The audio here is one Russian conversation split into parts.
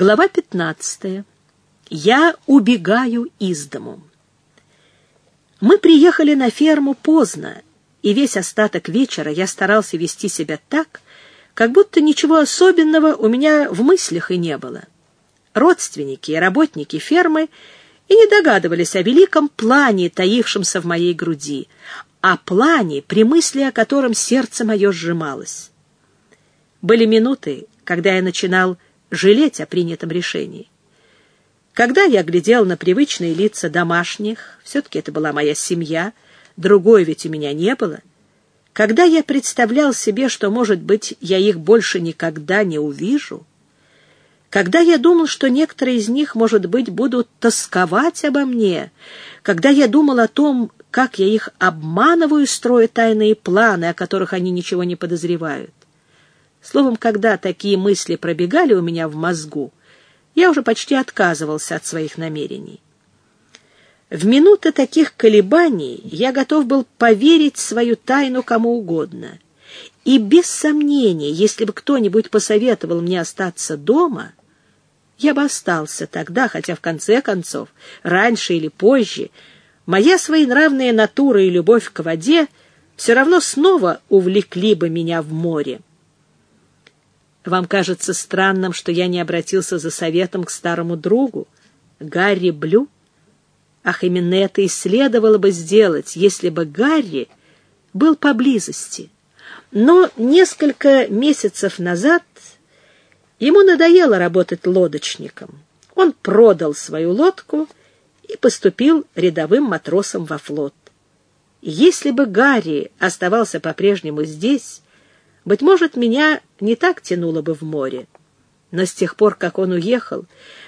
Глава 15. Я убегаю из дому. Мы приехали на ферму поздно, и весь остаток вечера я старался вести себя так, как будто ничего особенного у меня в мыслях и не было. Родственники и работники фермы и не догадывались о великом плане, таившемся в моей груди, о плане, при мысли о котором сердце мое сжималось. Были минуты, когда я начинал жалеть о принятом решении. Когда я глядел на привычные лица домашних, все-таки это была моя семья, другой ведь у меня не было, когда я представлял себе, что, может быть, я их больше никогда не увижу, когда я думал, что некоторые из них, может быть, будут тосковать обо мне, когда я думал о том, как я их обманываю, строя тайные планы, о которых они ничего не подозревают, Словом, когда такие мысли пробегали у меня в мозгу, я уже почти отказывался от своих намерений. В минуты таких колебаний я готов был поверить свою тайну кому угодно. И без сомнения, если бы кто-нибудь посоветовал мне остаться дома, я бы остался тогда, хотя в конце концов, раньше или позже, моя своенравная натура и любовь к воде все равно снова увлекли бы меня в море. Вам кажется странным, что я не обратился за советом к старому другу, Гарри Блю? Ах, именно это и следовало бы сделать, если бы Гарри был поблизости. Но несколько месяцев назад ему надоело работать лодочником. Он продал свою лодку и поступил рядовым матросом во флот. Если бы Гарри оставался по-прежнему здесь, быть может, меня не так тянуло бы в море. Но с тех пор, как он уехал,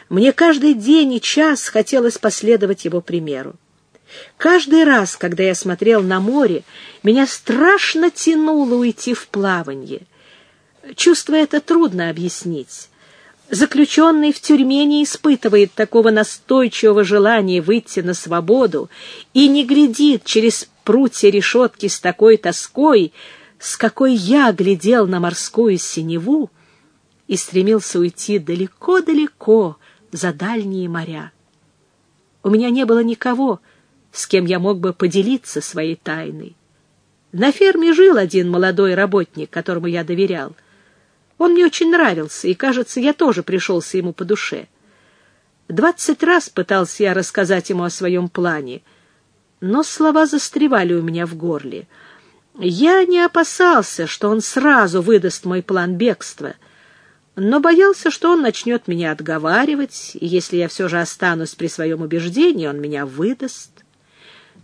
мне каждый день и час хотелось последовать его примеру. Каждый раз, когда я смотрел на море, меня страшно тянуло уйти в плаванье. Чувство это трудно объяснить. Заключенный в тюрьме не испытывает такого настойчивого желания выйти на свободу и не глядит через прутья решетки с такой тоской, с какой я глядел на морскую синеву и стремился уйти далеко-далеко за дальние моря. У меня не было никого, с кем я мог бы поделиться своей тайной. На ферме жил один молодой работник, которому я доверял. Он мне очень нравился, и, кажется, я тоже пришелся ему по душе. Двадцать раз пытался я рассказать ему о своем плане, но слова застревали у меня в горле — я не опасался, что он сразу выдаст мой план бегства, но боялся, что он начнет меня отговаривать, и если я все же останусь при своем убеждении, он меня выдаст.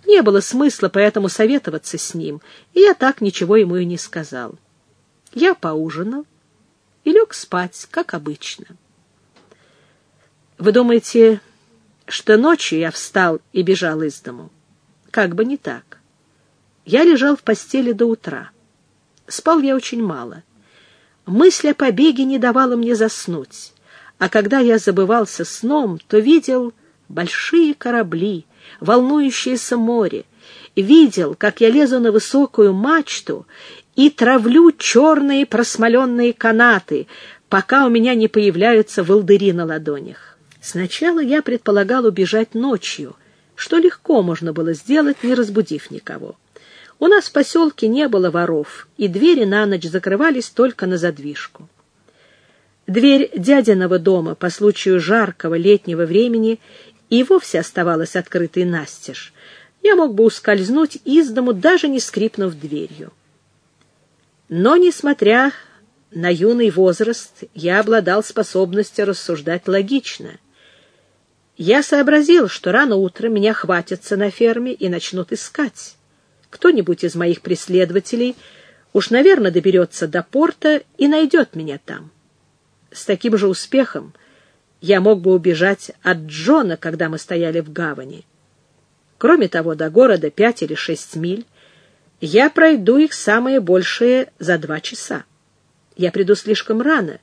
Не было смысла поэтому советоваться с ним, и я так ничего ему и не сказал. Я поужинал и лег спать, как обычно. Вы думаете, что ночью я встал и бежал из дому? Как бы не так. Я лежал в постели до утра. Спал я очень мало. Мысль о побеге не давала мне заснуть, а когда я забывался сном, то видел большие корабли, волнующееся море, видел, как я лезу на высокую мачту и травлю черные просмоленные канаты, пока у меня не появляются волдыри на ладонях. Сначала я предполагал убежать ночью, что легко можно было сделать, не разбудив никого. У нас в поселке не было воров, и двери на ночь закрывались только на задвижку. Дверь дядиного дома по случаю жаркого летнего времени и вовсе оставалась открытой настежь. Я мог бы ускользнуть из дому, даже не скрипнув дверью. Но, несмотря на юный возраст, я обладал способностью рассуждать логично. Я сообразил, что рано утром меня хватятся на ферме и начнут искать кто-нибудь из моих преследователей уж, наверное, доберется до порта и найдет меня там. С таким же успехом я мог бы убежать от Джона, когда мы стояли в гавани. Кроме того, до города пять или шесть миль. Я пройду их самое большее за два часа. Я приду слишком рано.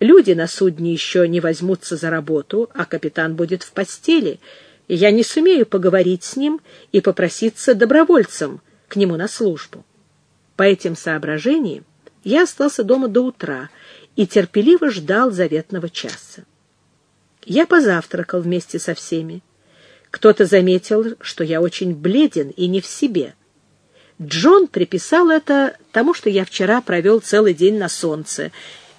Люди на судне еще не возьмутся за работу, а капитан будет в постели — и я не сумею поговорить с ним и попроситься добровольцем к нему на службу. По этим соображениям я остался дома до утра и терпеливо ждал заветного часа. Я позавтракал вместе со всеми. Кто-то заметил, что я очень бледен и не в себе. Джон приписал это тому, что я вчера провел целый день на солнце,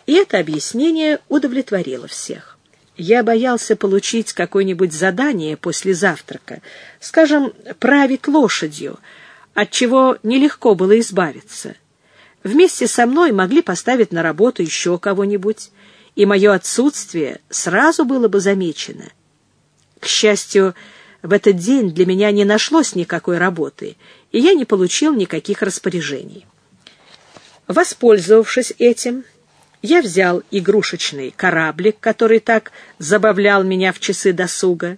и это объяснение удовлетворило всех. Я боялся получить какое-нибудь задание после завтрака, скажем, править лошадью, от чего нелегко было избавиться. Вместе со мной могли поставить на работу еще кого-нибудь, и мое отсутствие сразу было бы замечено. К счастью, в этот день для меня не нашлось никакой работы, и я не получил никаких распоряжений. Воспользовавшись этим, я взял игрушечный кораблик, который так забавлял меня в часы досуга.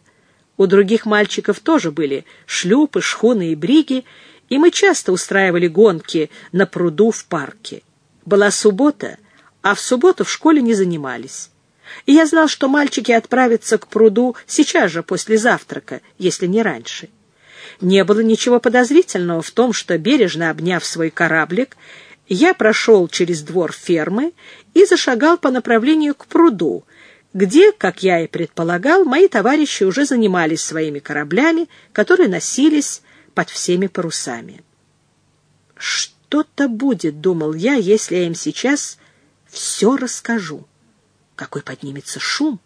У других мальчиков тоже были шлюпы, шхуны и бриги, и мы часто устраивали гонки на пруду в парке. Была суббота, а в субботу в школе не занимались. И я знал, что мальчики отправятся к пруду сейчас же после завтрака, если не раньше. Не было ничего подозрительного в том, что, бережно обняв свой кораблик, я прошел через двор фермы и зашагал по направлению к пруду, где, как я и предполагал, мои товарищи уже занимались своими кораблями, которые носились под всеми парусами. «Что-то будет», — думал я, — «если я им сейчас все расскажу». Какой поднимется шум!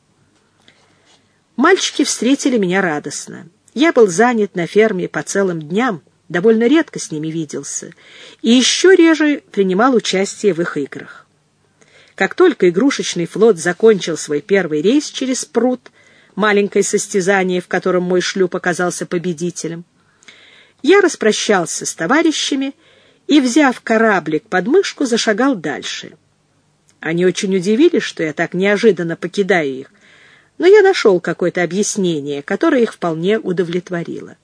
Мальчики встретили меня радостно. Я был занят на ферме по целым дням, довольно редко с ними виделся, и еще реже принимал участие в их играх. Как только игрушечный флот закончил свой первый рейс через пруд, маленькое состязание, в котором мой шлюп оказался победителем, я распрощался с товарищами и, взяв кораблик под мышку, зашагал дальше. Они очень удивились, что я так неожиданно покидаю их, но я нашел какое-то объяснение, которое их вполне удовлетворило.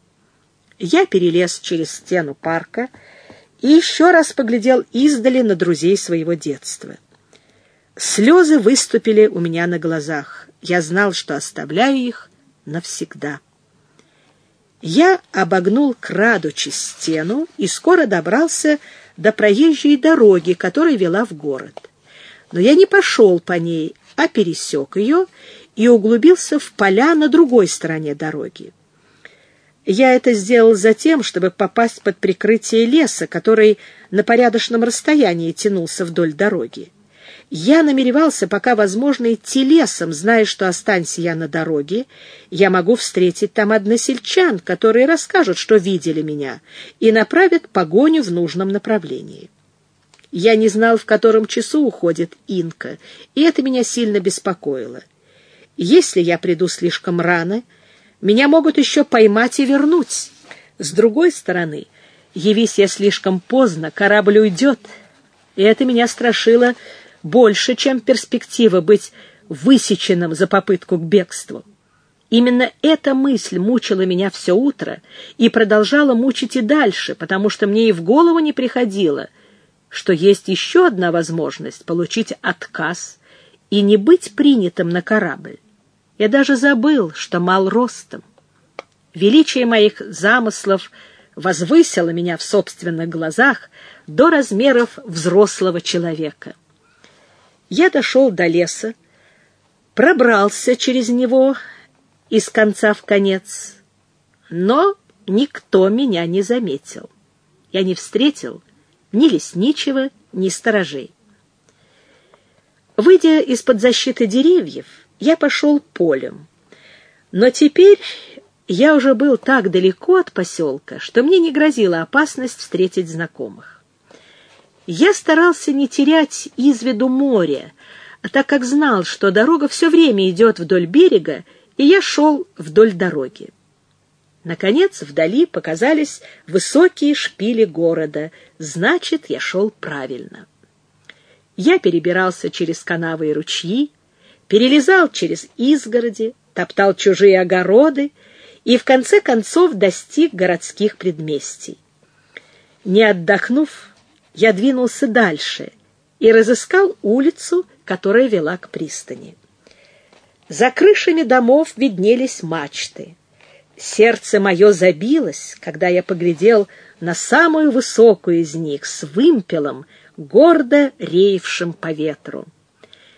Я перелез через стену парка и еще раз поглядел издали на друзей своего детства. Слезы выступили у меня на глазах. Я знал, что оставляю их навсегда. Я обогнул, крадучи стену, и скоро добрался до проезжей дороги, которая вела в город. Но я не пошел по ней, а пересек ее и углубился в поля на другой стороне дороги. Я это сделал за тем, чтобы попасть под прикрытие леса, который на порядочном расстоянии тянулся вдоль дороги. Я намеревался, пока возможно, идти лесом, зная, что останься я на дороге, я могу встретить там односельчан, которые расскажут, что видели меня, и направят погоню в нужном направлении. Я не знал, в котором часу уходит Инка, и это меня сильно беспокоило. Если я приду слишком рано, меня могут еще поймать и вернуть. С другой стороны, явись я слишком поздно, корабль уйдет, и это меня страшило больше, чем перспектива быть высеченным за попытку к бегству. Именно эта мысль мучила меня все утро и продолжала мучить и дальше, потому что мне и в голову не приходило, что есть еще одна возможность получить отказ и не быть принятым на корабль. Я даже забыл, что мал ростом. Величие моих замыслов возвысило меня в собственных глазах до размеров взрослого человека. Я дошел до леса, пробрался через него из конца в конец, но никто меня не заметил. Я не встретил ни лесничего, ни сторожей. Выйдя из-под защиты деревьев, я пошел полем. Но теперь я уже был так далеко от поселка, что мне не грозила опасность встретить знакомых. Я старался не терять из виду море, так как знал, что дорога все время идет вдоль берега, и я шел вдоль дороги. Наконец, вдали показались высокие шпили города, значит, я шел правильно. Я перебирался через канавы и ручьи, перелезал через изгороди, топтал чужие огороды и в конце концов достиг городских предместий. Не отдохнув, я двинулся дальше и разыскал улицу, которая вела к пристани. За крышами домов виднелись мачты. Сердце мое забилось, когда я поглядел на самую высокую из них с вымпелом, гордо реевшим по ветру.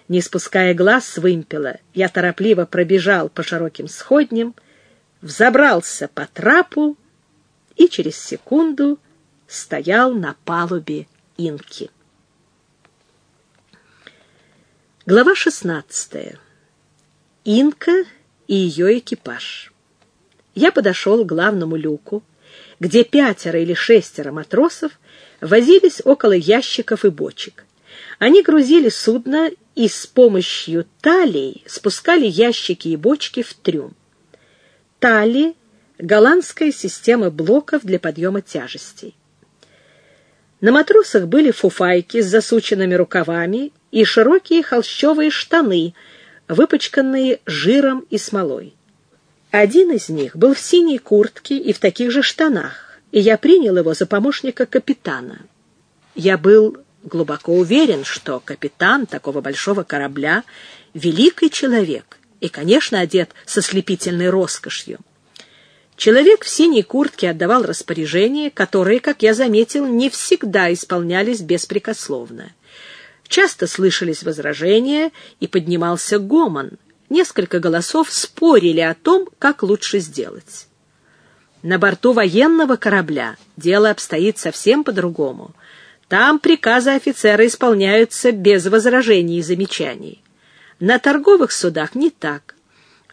Не спуская глаз с вымпела, я торопливо пробежал по широким сходням, взобрался по трапу и через секунду стоял на палубе инки. Глава 16. Инка и ее экипаж. Я подошел к главному люку, где пятеро или шестеро матросов возились около ящиков и бочек. Они грузили судно и с помощью талий спускали ящики и бочки в трюм. Тали — голландская система блоков для подъема тяжестей. На матросах были фуфайки с засученными рукавами и широкие холщовые штаны, выпачканные жиром и смолой. Один из них был в синей куртке и в таких же штанах, и я принял его за помощника капитана. Я был глубоко уверен, что капитан такого большого корабля — великий человек и, конечно, одет со слепительной роскошью. Человек в синей куртке отдавал распоряжения, которые, как я заметил, не всегда исполнялись беспрекословно. Часто слышались возражения и поднимался гомон. Несколько голосов спорили о том, как лучше сделать. На борту военного корабля дело обстоит совсем по-другому. Там приказы офицера исполняются без возражений и замечаний. На торговых судах не так.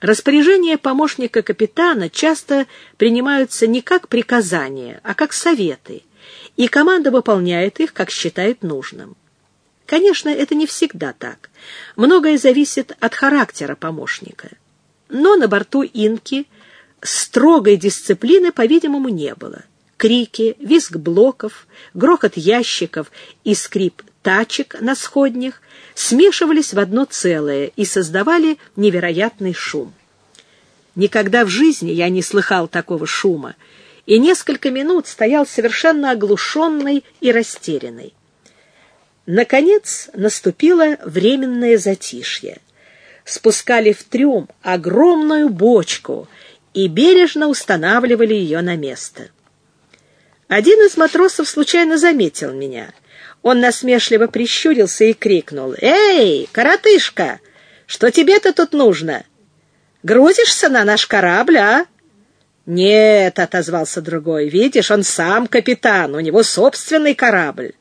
Распоряжения помощника капитана часто принимаются не как приказания, а как советы, и команда выполняет их, как считает нужным. Конечно, это не всегда так. Многое зависит от характера помощника. Но на борту «Инки» строгой дисциплины, по-видимому, не было. Крики, визг блоков, грохот ящиков и скрип тачек на сходнях смешивались в одно целое и создавали невероятный шум. Никогда в жизни я не слыхал такого шума, и несколько минут стоял совершенно оглушенный и растерянный. Наконец наступило временное затишье. Спускали в трюм огромную бочку и бережно устанавливали ее на место. Один из матросов случайно заметил меня. Он насмешливо прищурился и крикнул. «Эй, коротышка, что тебе-то тут нужно? Грузишься на наш корабль, а?» «Нет», — отозвался другой, — «видишь, он сам капитан, у него собственный корабль».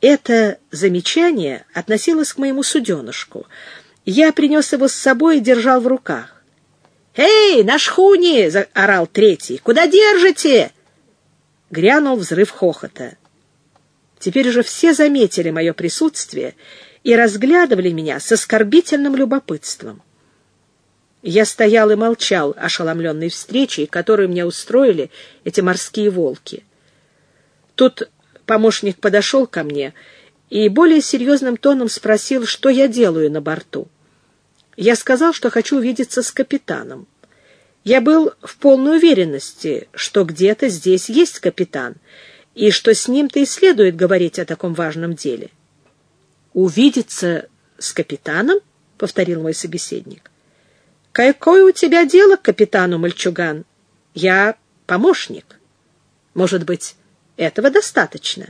Это замечание относилось к моему суденышку. Я принес его с собой и держал в руках. «Эй, на шхуне!» — заорал третий. «Куда держите?» Грянул взрыв хохота. Теперь уже все заметили мое присутствие и разглядывали меня с оскорбительным любопытством. Я стоял и молчал, ошеломленный встречей, которую мне устроили эти морские волки. Тут помощник подошел ко мне и более серьезным тоном спросил, что я делаю на борту. Я сказал, что хочу увидеться с капитаном. Я был в полной уверенности, что где-то здесь есть капитан, и что с ним-то и следует говорить о таком важном деле. «Увидеться с капитаном?» — повторил мой собеседник. «Какое у тебя дело к капитану, мальчуган? Я помощник. Может быть, этого достаточно?»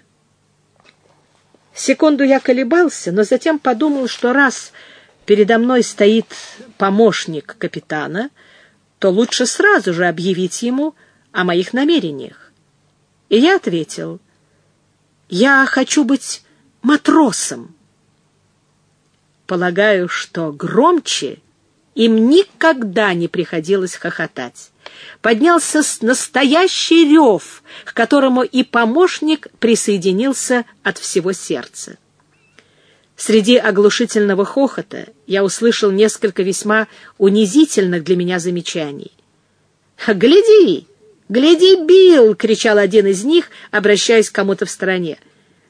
Секунду я колебался, но затем подумал, что раз передо мной стоит помощник капитана — то лучше сразу же объявить ему о моих намерениях. И я ответил, «Я хочу быть матросом». Полагаю, что громче им никогда не приходилось хохотать. Поднялся настоящий рев, к которому и помощник присоединился от всего сердца. Среди оглушительного хохота я услышал несколько весьма унизительных для меня замечаний. «Гляди! Гляди, Билл!» — кричал один из них, обращаясь к кому-то в стороне.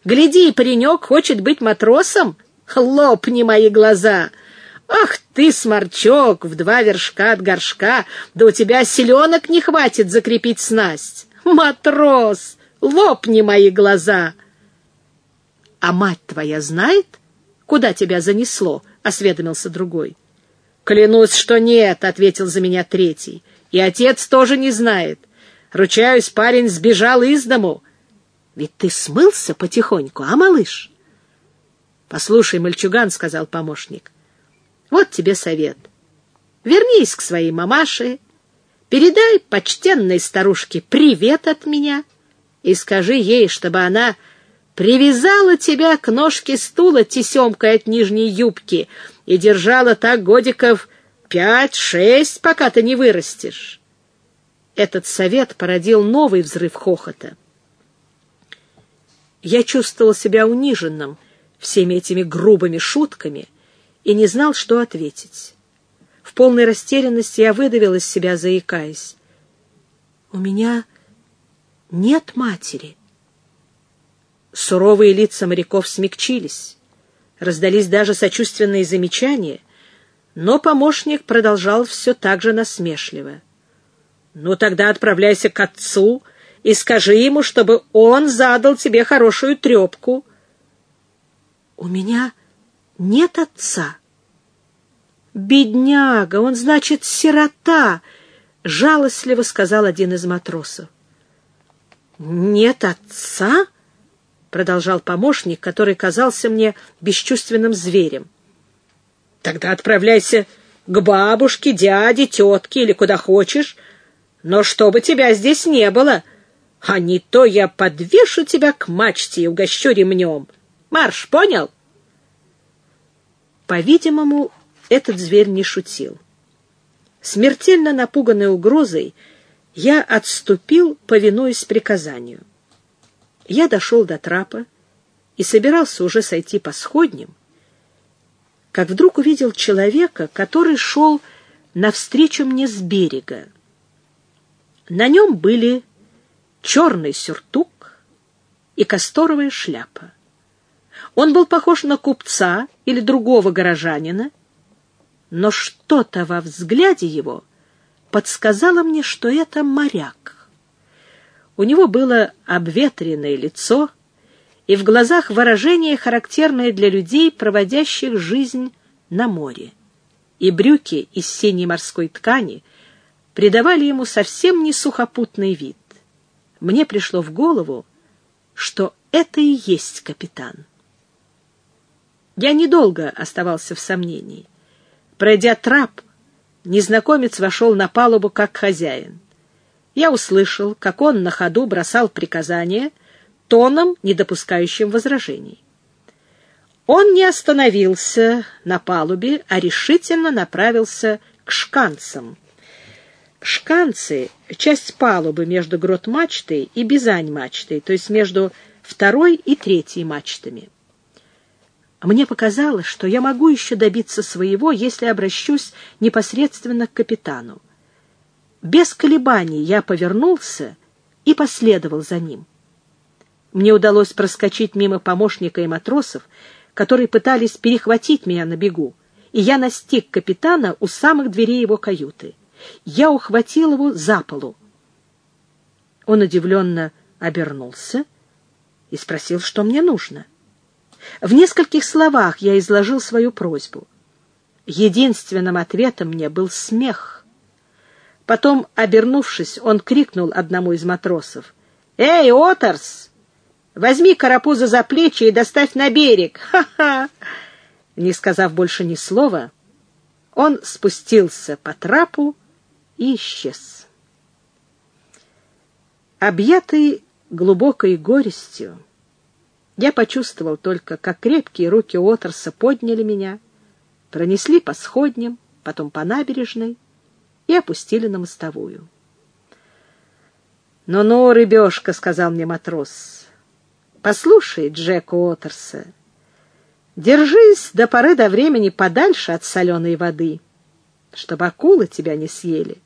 «Гляди, паренек хочет быть матросом? Лопни мои глаза!» «Ах ты, сморчок, в два вершка от горшка, да у тебя селенок не хватит закрепить снасть! Матрос, лопни мои глаза!» «А мать твоя знает?» Куда тебя занесло?» — осведомился другой. «Клянусь, что нет», — ответил за меня третий. «И отец тоже не знает. Ручаюсь, парень сбежал из дому». «Ведь ты смылся потихоньку, а, малыш?» «Послушай, мальчуган», — сказал помощник, — «вот тебе совет. Вернись к своей мамаше, передай почтенной старушке привет от меня и скажи ей, чтобы она привязала тебя к ножке стула тесемкой от нижней юбки и держала так годиков пять-шесть, пока ты не вырастешь. Этот совет породил новый взрыв хохота. Я чувствовал себя униженным всеми этими грубыми шутками и не знал, что ответить. В полной растерянности я выдавил из себя, заикаясь. «У меня нет матери». Суровые лица моряков смягчились. Раздались даже сочувственные замечания, но помощник продолжал все так же насмешливо. «Ну, тогда отправляйся к отцу и скажи ему, чтобы он задал тебе хорошую трепку». «У меня нет отца». «Бедняга, он, значит, сирота», — жалостливо сказал один из матросов. «Нет отца?» Продолжал помощник, который казался мне бесчувственным зверем. Тогда отправляйся к бабушке, дяде, тетке или куда хочешь, но чтобы тебя здесь не было, а не то я подвешу тебя к мачте и угощу ремнем. Марш, понял? По-видимому, этот зверь не шутил. Смертельно напуганный угрозой, я отступил, повинуясь приказанию. Я дошел до трапа и собирался уже сойти по сходням, как вдруг увидел человека, который шел навстречу мне с берега. На нем были черный сюртук и касторовая шляпа. Он был похож на купца или другого горожанина, но что-то во взгляде его подсказало мне, что это моряк. У него было обветренное лицо и в глазах выражение, характерное для людей, проводящих жизнь на море. И брюки из синей морской ткани придавали ему совсем не сухопутный вид. Мне пришло в голову, что это и есть капитан. Я недолго оставался в сомнении. Пройдя трап, незнакомец вошел на палубу как хозяин я услышал, как он на ходу бросал приказания тоном, не допускающим возражений. Он не остановился на палубе, а решительно направился к шканцам. Шканцы — часть палубы между грот-мачтой и бизань-мачтой, то есть между второй и третьей мачтами. Мне показалось, что я могу еще добиться своего, если обращусь непосредственно к капитану. Без колебаний я повернулся и последовал за ним. Мне удалось проскочить мимо помощника и матросов, которые пытались перехватить меня на бегу, и я настиг капитана у самых дверей его каюты. Я ухватил его за полу. Он удивленно обернулся и спросил, что мне нужно. В нескольких словах я изложил свою просьбу. Единственным ответом мне был смех — Потом, обернувшись, он крикнул одному из матросов. «Эй, Оторс, возьми карапуза за плечи и доставь на берег! Ха-ха!» Не сказав больше ни слова, он спустился по трапу и исчез. Объятый глубокой горестью, я почувствовал только, как крепкие руки Оторса подняли меня, пронесли по сходням, потом по набережной, и опустили на мостовую. «Ну-ну, рыбешка», — сказал мне матрос, — «послушай Джек Уотерса, держись до поры до времени подальше от соленой воды, чтобы акулы тебя не съели».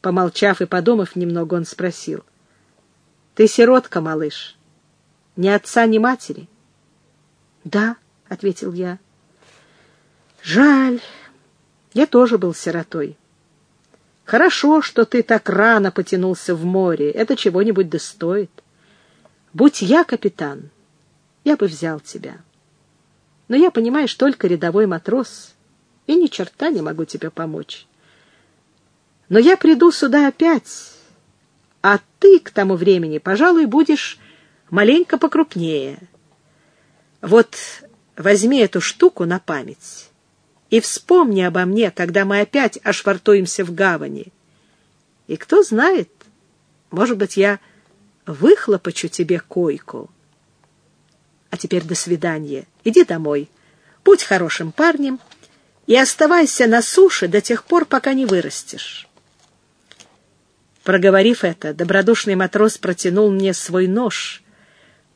Помолчав и подумав немного, он спросил, «Ты сиротка, малыш, ни отца, ни матери?» «Да», — ответил я. «Жаль, я тоже был сиротой». Хорошо, что ты так рано потянулся в море. Это чего-нибудь да стоит. Будь я капитан, я бы взял тебя. Но я, понимаешь, только рядовой матрос, и ни черта не могу тебе помочь. Но я приду сюда опять, а ты к тому времени, пожалуй, будешь маленько покрупнее. Вот возьми эту штуку на память и вспомни обо мне, когда мы опять ошвартуемся в гавани. И кто знает, может быть, я выхлопочу тебе койку. А теперь до свидания. Иди домой. Будь хорошим парнем и оставайся на суше до тех пор, пока не вырастешь. Проговорив это, добродушный матрос протянул мне свой нож,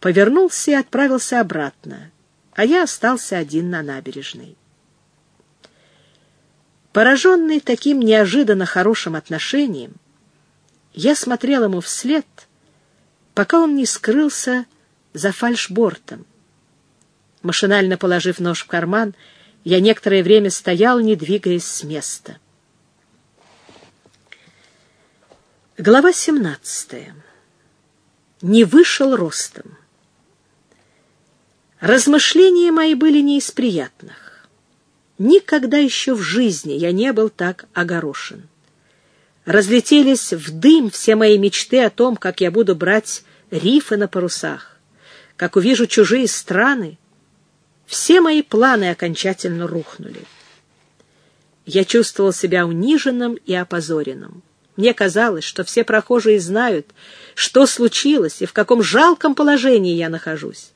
повернулся и отправился обратно, а я остался один на набережной. Пораженный таким неожиданно хорошим отношением, я смотрел ему вслед, пока он не скрылся за фальшбортом. Машинально положив нож в карман, я некоторое время стоял, не двигаясь с места. Глава 17. Не вышел ростом. Размышления мои были не из приятных. Никогда еще в жизни я не был так огорошен. Разлетелись в дым все мои мечты о том, как я буду брать рифы на парусах, как увижу чужие страны. Все мои планы окончательно рухнули. Я чувствовал себя униженным и опозоренным. Мне казалось, что все прохожие знают, что случилось и в каком жалком положении я нахожусь.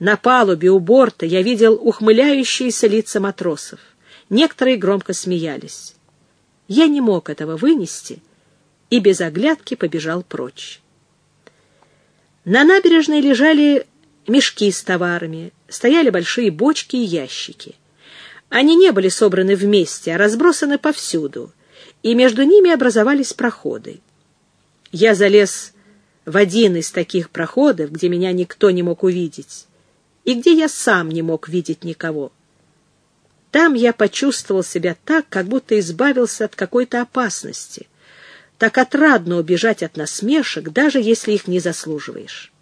На палубе у борта я видел ухмыляющиеся лица матросов. Некоторые громко смеялись. Я не мог этого вынести и без оглядки побежал прочь. На набережной лежали мешки с товарами, стояли большие бочки и ящики. Они не были собраны вместе, а разбросаны повсюду — и между ними образовались проходы. Я залез в один из таких проходов, где меня никто не мог увидеть, и где я сам не мог видеть никого. Там я почувствовал себя так, как будто избавился от какой-то опасности. Так отрадно убежать от насмешек, даже если их не заслуживаешь.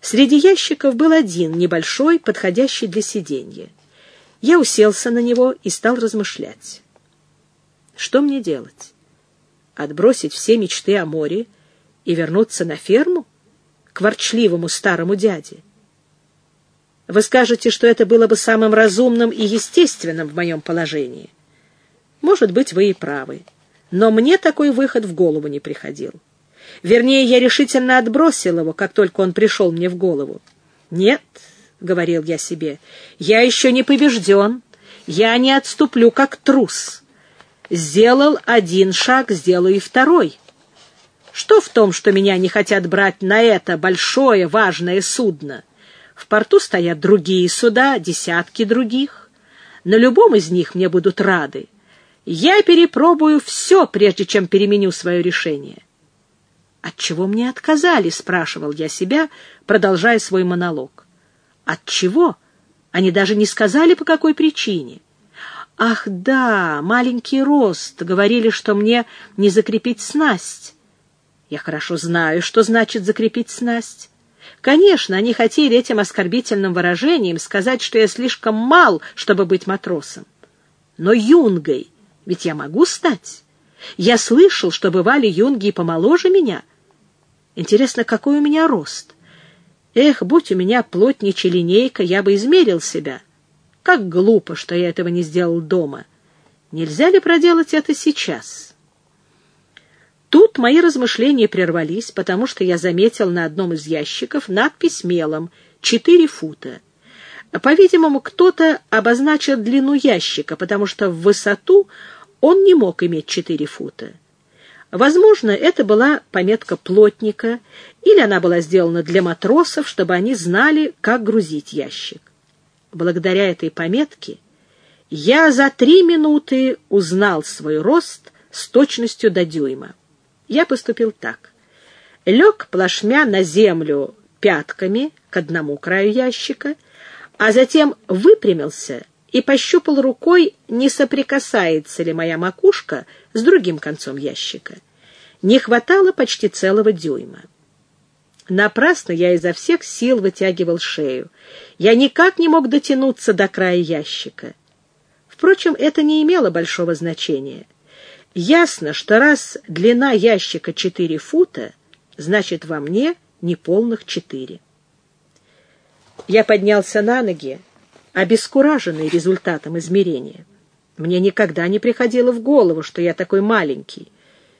Среди ящиков был один, небольшой, подходящий для сиденья. Я уселся на него и стал размышлять. Что мне делать? Отбросить все мечты о море и вернуться на ферму? К ворчливому старому дяде? Вы скажете, что это было бы самым разумным и естественным в моем положении. Может быть, вы и правы. Но мне такой выход в голову не приходил. Вернее, я решительно отбросил его, как только он пришел мне в голову. «Нет», — говорил я себе, — «я еще не побежден. Я не отступлю, как трус». Сделал один шаг, сделаю и второй. Что в том, что меня не хотят брать на это большое важное судно? В порту стоят другие суда, десятки других. На любом из них мне будут рады. Я перепробую все, прежде чем переменю свое решение. От чего мне отказали, спрашивал я себя, продолжая свой монолог. От чего? Они даже не сказали, по какой причине. Ах, да, маленький рост. Говорили, что мне не закрепить снасть. Я хорошо знаю, что значит закрепить снасть. Конечно, они хотели этим оскорбительным выражением сказать, что я слишком мал, чтобы быть матросом. Но юнгой ведь я могу стать. Я слышал, что бывали юнги и помоложе меня. Интересно, какой у меня рост? Эх, будь у меня плотничья линейка, я бы измерил себя — как глупо, что я этого не сделал дома. Нельзя ли проделать это сейчас? Тут мои размышления прервались, потому что я заметил на одном из ящиков надпись мелом «четыре фута». По-видимому, кто-то обозначил длину ящика, потому что в высоту он не мог иметь четыре фута. Возможно, это была пометка плотника, или она была сделана для матросов, чтобы они знали, как грузить ящик. Благодаря этой пометке я за три минуты узнал свой рост с точностью до дюйма. Я поступил так. Лег плашмя на землю пятками к одному краю ящика, а затем выпрямился и пощупал рукой, не соприкасается ли моя макушка с другим концом ящика. Не хватало почти целого дюйма. Напрасно я изо всех сил вытягивал шею. Я никак не мог дотянуться до края ящика. Впрочем, это не имело большого значения. Ясно, что раз длина ящика четыре фута, значит, во мне неполных четыре. Я поднялся на ноги, обескураженный результатом измерения. Мне никогда не приходило в голову, что я такой маленький.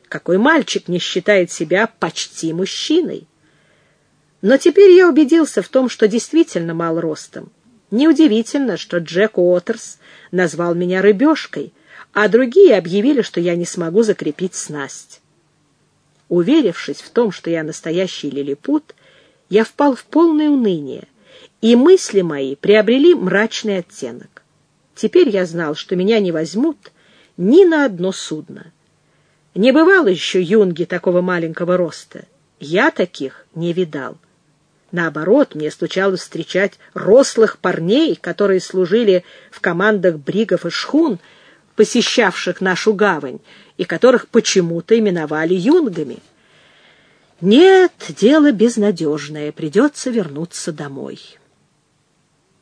Какой мальчик не считает себя почти мужчиной? Но теперь я убедился в том, что действительно мал ростом. Неудивительно, что Джек Уотерс назвал меня рыбешкой, а другие объявили, что я не смогу закрепить снасть. Уверившись в том, что я настоящий лилипут, я впал в полное уныние, и мысли мои приобрели мрачный оттенок. Теперь я знал, что меня не возьмут ни на одно судно. Не бывало еще юнги такого маленького роста. Я таких не видал. Наоборот, мне случалось встречать рослых парней, которые служили в командах бригов и шхун, посещавших нашу гавань, и которых почему-то именовали юнгами. Нет, дело безнадежное, придется вернуться домой.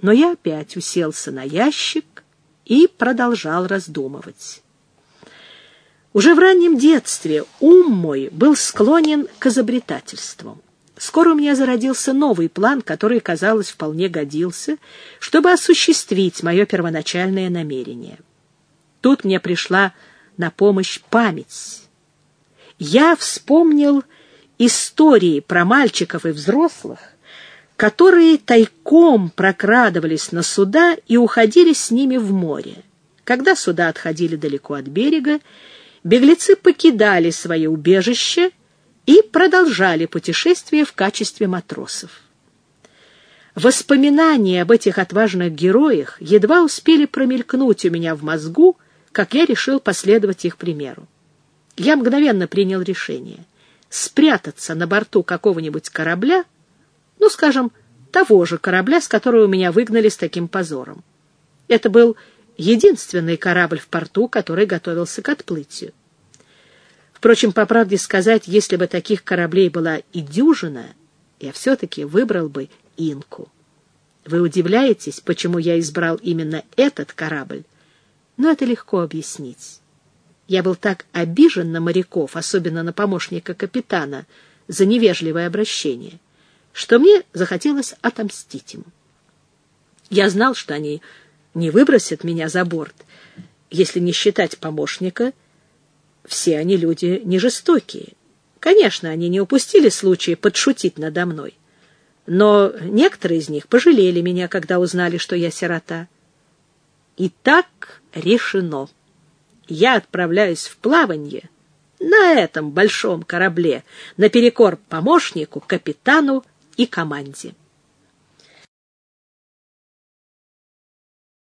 Но я опять уселся на ящик и продолжал раздумывать. Уже в раннем детстве ум мой был склонен к изобретательству. Скоро у меня зародился новый план, который, казалось, вполне годился, чтобы осуществить мое первоначальное намерение. Тут мне пришла на помощь память. Я вспомнил истории про мальчиков и взрослых, которые тайком прокрадывались на суда и уходили с ними в море. Когда суда отходили далеко от берега, беглецы покидали свои убежища и продолжали путешествие в качестве матросов. Воспоминания об этих отважных героях едва успели промелькнуть у меня в мозгу, как я решил последовать их примеру. Я мгновенно принял решение спрятаться на борту какого-нибудь корабля, ну, скажем, того же корабля, с которого меня выгнали с таким позором. Это был единственный корабль в порту, который готовился к отплытию. Впрочем, по правде сказать, если бы таких кораблей была и дюжина, я все-таки выбрал бы «Инку». Вы удивляетесь, почему я избрал именно этот корабль? Но это легко объяснить. Я был так обижен на моряков, особенно на помощника капитана, за невежливое обращение, что мне захотелось отомстить им. Я знал, что они не выбросят меня за борт, если не считать помощника — все они люди не жестокие. Конечно, они не упустили случая подшутить надо мной. Но некоторые из них пожалели меня, когда узнали, что я сирота. И так решено. Я отправляюсь в плавание на этом большом корабле, наперекор помощнику, капитану и команде.